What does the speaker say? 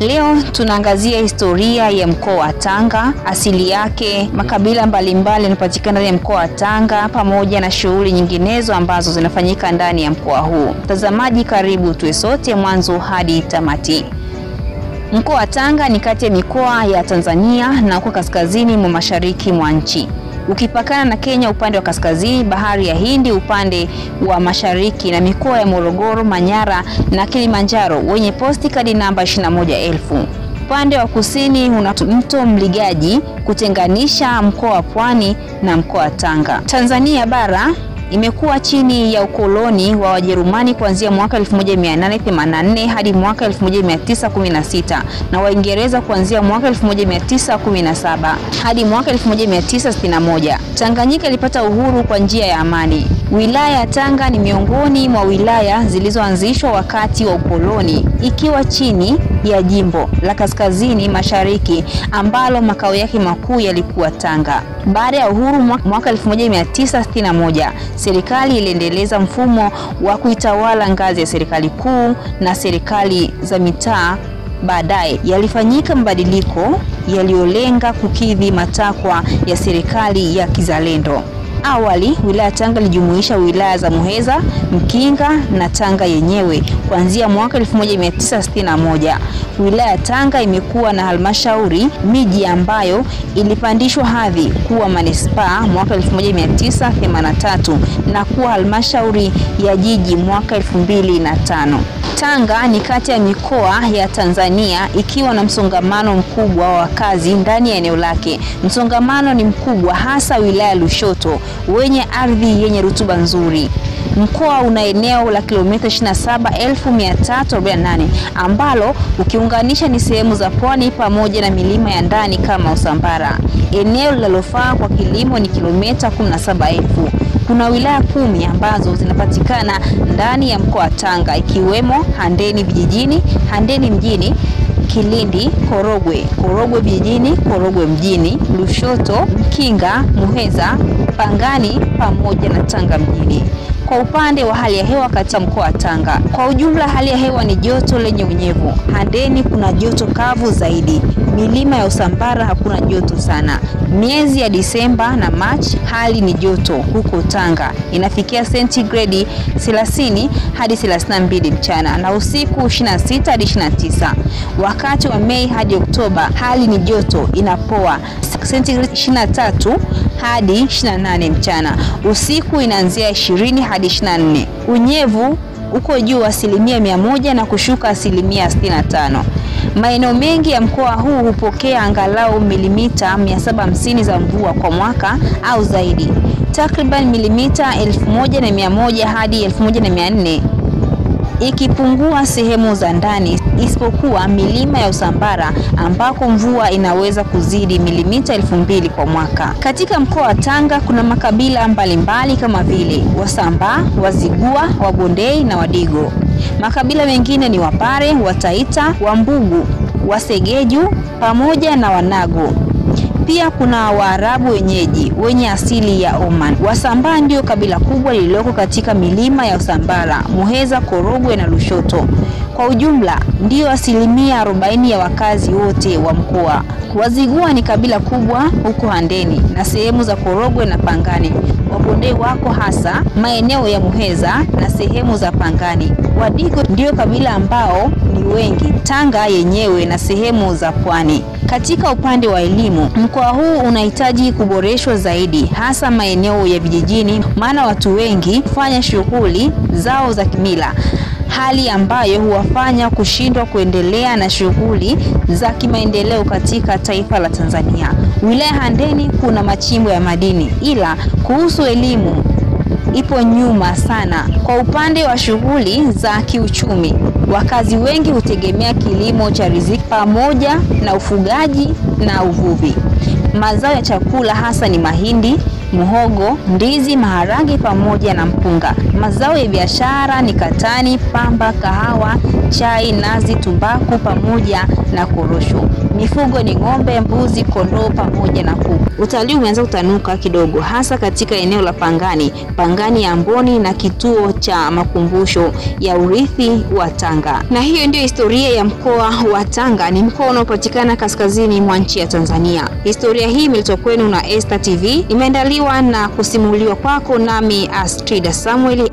Leo tunaangazia historia ya mkoa wa Tanga, asili yake, makabila mbalimbali yanapatikana ndani ya mkoa wa Tanga pamoja na shughuli nyinginezo ambazo zinafanyika ndani ya mkoa huu. Mtazamaji, karibu tuwe sote mwanzo hadi tamati. Mkoa wa Tanga ni kati ya mikoa ya Tanzania na uko kaskazini mwa mashariki mwa nchi ukipakana na Kenya upande wa kaskazini, bahari ya Hindi upande wa mashariki, na mikoa ya Morogoro, Manyara na Kilimanjaro wenye posti kadi namba 21,000. Upande wa kusini una mto Mligaji kutenganisha mkoa wa Pwani na mkoa wa Tanga. Tanzania bara imekuwa chini ya ukoloni wa Wajerumani kuanzia mwaka 1884 hadi mwaka 1916 na Waingereza kuanzia mwaka 1917 hadi mwaka 1961. Tanganyika ilipata uhuru kwa njia ya amani. Wilaya ya Tanga ni miongoni mwa wilaya zilizoanzishwa wakati wa ukoloni ikiwa chini ya jimbo la Kaskazini Mashariki ambalo makao yake makuu yalikuwa Tanga. Baada ya uhuru mwaka 1961, serikali iliendeleza mfumo wa kuitawala ngazi ya serikali kuu na serikali za mitaa. Baadaye yalifanyika mabadiliko yaliyolenga kukidhi matakwa ya serikali ya kizalendo. Awali wilaya Tanga ilijumuisha wilaya za Muheza, Mkinga na Tanga yenyewe. Kuanzia mwaka 1961 wilaya ya Tanga imekuwa na halmashauri miji ambayo ilipandishwa hadhi kuwa manispaa mwaka 1983 na kuwa halmashauri ya jiji mwaka 2005. Tanga ni kati ya mikoa ya Tanzania ikiwa na msongamano mkubwa wa wakazi ndani ya eneo lake. Msongamano ni mkubwa hasa wilaya Lushoto wenye ardhi yenye rutuba nzuri. Mkoa una eneo la kilomita 27348 ambalo ukiunganisha ni sehemu za pwani pamoja na milima ya ndani kama Usambara. Eneo linalofaa kwa kilimo ni kilomita 17000. Kuna wilaya kumi ambazo zinapatikana ndani ya mkoa wa Tanga ikiwemo Handeni vijijini, Handeni mjini, Kilindi, Korogwe, Korogwe vijijini, Korogwe mjini, Lushoto, Mkinga, Muheza, Pangani pamoja na Tanga mjini. Kwa upande wa hali ya hewa katika mkoa wa Tanga, kwa ujumla hali ya hewa ni joto lenye unyevu. Handeni kuna joto kavu zaidi. Milima ya Usambara hakuna joto sana. Miezi ya Disemba na Machi hali ni joto huko Tanga, inafikia sentigredi 30 hadi 32 mchana na usiku 26 hadi 29. Wakati wa Mei hadi Oktoba hali ni joto, inapoa sentigredi 23 hadi 28 mchana, usiku inaanzia 20 hadi 24. Unyevu uko juu asilimia mia moja na kushuka asilimia 65. Maeneo mengi ya mkoa huu hupokea angalau milimita 750 za mvua kwa mwaka au zaidi, takriban milimita 1100 hadi 1400 ikipungua sehemu za ndani isipokuwa milima ya Usambara ambako mvua inaweza kuzidi milimita elfu mbili kwa mwaka. Katika mkoa wa Tanga kuna makabila mbalimbali mbali kama vile Wasambaa, Wazigua, Wabondei na Wadigo. Makabila mengine ni Wapare, Wataita, Wambugu, Wasegeju pamoja na Wanago. Pia kuna Waarabu wenyeji wenye asili ya Oman. Wasambaa ndio kabila kubwa lililoko katika milima ya Usambara, Muheza, Korogwe na Lushoto. Kwa ujumla ndio asilimia 40 ya wakazi wote wa mkoa. Wazigua ni kabila kubwa huko Handeni na sehemu za Korogwe na Pangani. Wabondei wako hasa maeneo ya Muheza na sehemu za Pangani. Wadigo ndio kabila ambao ni wengi Tanga yenyewe na sehemu za pwani. Katika upande wa elimu, mkoa huu unahitaji kuboreshwa zaidi, hasa maeneo ya vijijini, maana watu wengi hufanya shughuli zao za kimila, hali ambayo huwafanya kushindwa kuendelea na shughuli za kimaendeleo katika taifa la Tanzania. Wilaya Handeni kuna machimbo ya madini, ila kuhusu elimu ipo nyuma sana. Kwa upande wa shughuli za kiuchumi, wakazi wengi hutegemea kilimo cha riziki pamoja na ufugaji na uvuvi. Mazao ya chakula hasa ni mahindi, muhogo, ndizi, maharage pamoja na mpunga. Mazao ya biashara ni katani, pamba, kahawa, chai, nazi, tumbaku pamoja na korosho. Mifugo ni ng'ombe, mbuzi, kondoo pamoja na kuku. Utalii umeanza kutanuka kidogo, hasa katika eneo la Pangani, Pangani ya Amboni na kituo cha makumbusho ya urithi wa Tanga. Na hiyo ndiyo historia ya mkoa wa Tanga. Ni mkoa unaopatikana kaskazini mwa nchi ya Tanzania. Historia hii imeletwa kwenu na Esta TV, imeandaliwa na kusimuliwa kwako nami Astrida Samuel.